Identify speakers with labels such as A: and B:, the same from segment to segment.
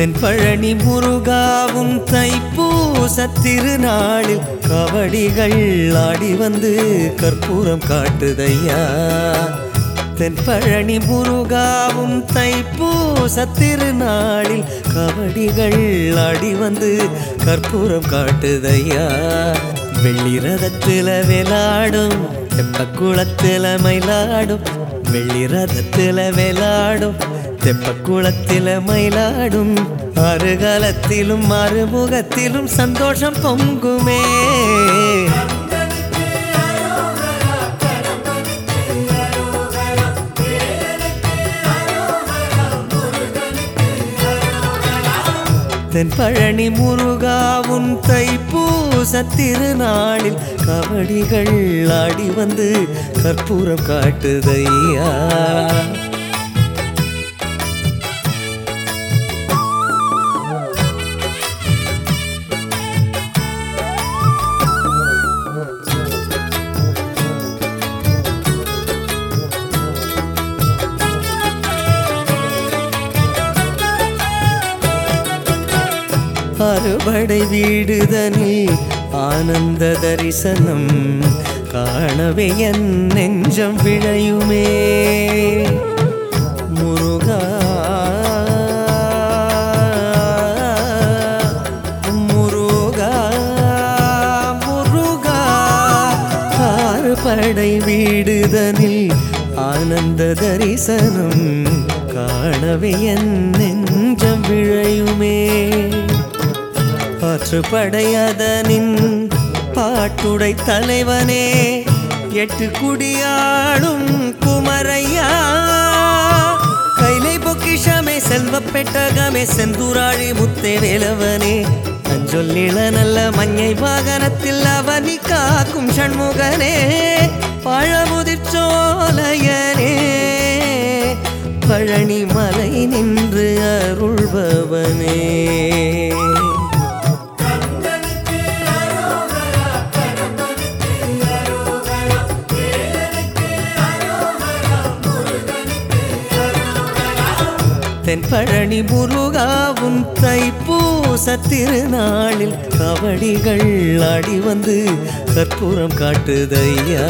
A: தென்பழனி முருகாவும் தைப்பூச திருநாளில் கவடிகள் ஆடி வந்து கற்பூரம் காட்டுதையா? தென்பழனி முருகாவும் தைப்பூச திருநாளில் கவடிகள் ஆடி வந்து கற்பூரம் காட்டுதையா? வெள்ளி ரதத்தில் விளாடும் தெப்ப குளத்தில் மயிலாடும் வெள்ளி ரதத்தில் விளாடும் தெப்ப குளத்தில மயிலாடும் அருகலத்திலும் மறுமுகத்திலும் சந்தோஷம் பொங்குமே. தென்பழனி முருகாவும் தைப்பூச திருநாளில் கபடிகள் ஆடி வந்து கற்பூரம் காட்டுதையா. அறுபடை வீடுதனில் ஆனந்த தரிசனம் காணவே என் நெஞ்சம் விளையுமே. முருகா முருகா முருகா ஆறுபடை வீடுதனில் ஆனந்த தரிசனம் காணவே என் நெஞ்சம் விழையுமே ஆற்றுப்படையதனின் பாட்டுடை தலைவனே எட்டு குடியாளும் குமரையா. கைலை பொக்கிஷமே செல்வ பெட்டகமே செந்தூராழி முத்தே வேலவனே. அஞ்சொல்லிள நல்ல மஞ்சை வாகனத்தில் அவனி காக்கும் சண்முகனே பழமுதிர்ச்சோலையனே பழனி மலை நின்று அருள்பவனே. தென்பழனி முருகாவும் தைப்பூச திருநாளில் கபடிகள் ஆடி வந்து கற்பூரம் காட்டுதையா?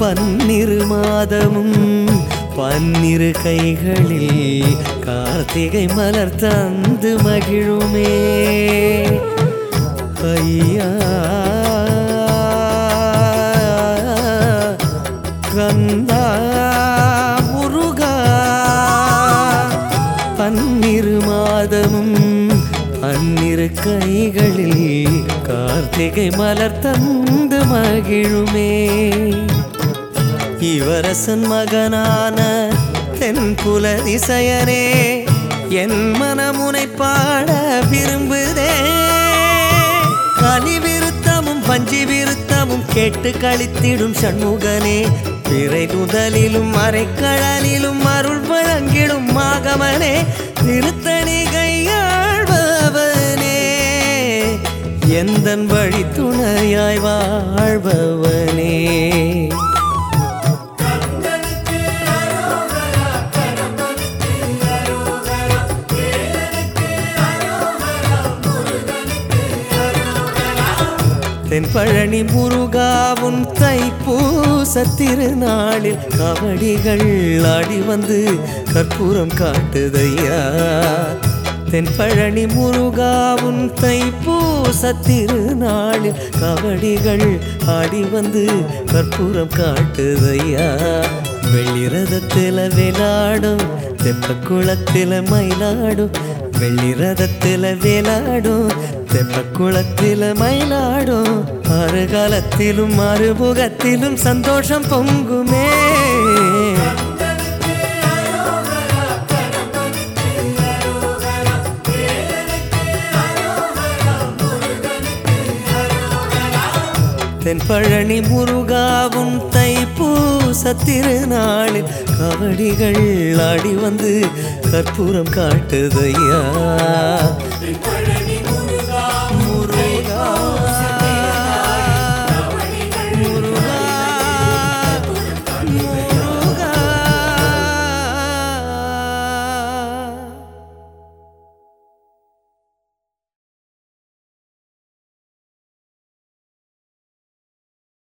A: பன்னிரு மாதமும் பன்னிரு கைகளில் கார்த்திகை மலர் தந்து மகிழுமே. ஐயா கந்தா முருகா பன்னிரு மாதமும் பன்னிரு கைகளில் கார்த்திகை மலர் தந்து மகிழுமே. இவரசன் மகனான தென்புல திசையனே என் மனமுனை பாட விரும்புதே. கலி விருத்தமும் பஞ்சி விருத்தமும் கேட்டு கழித்திடும் சண்முகனே பிறை முதலிலும் மறைக்கடலிலும் அருள் வழங்கிடும் மாகமனே திருத்தணி கையாழ்பவனே. எந்தன் வழி துணையாய் வாழ்பவனே. தென்பழனி முருகாவும் தைப்பூச திருநாளில் கபடிகள் ஆடி வந்து கற்பூரம் காட்டுதையா. தென் தென்பழனி முருகாவும் தைப்பூச திருநாளில் கபடிகள் ஆடி வந்து கற்பூரம் காட்டுதையா. வெள்ளிரதத்தில் விளாடும் தெப்ப குளத்தில் மயிலாடும் வெள்ளி ரதத்தில் விளாடும் தெப்ப குளத்தில் மயிலாடும் மறுகாலத்திலும் மறுபுகத்திலும் சந்தோஷம் பொங்குமே. தென்பழனி முருகாவும் தைப்பூச திருநாளில் காவடிகள் ஆடி வந்து கற்பூரம் காட்டுதையா? முருகா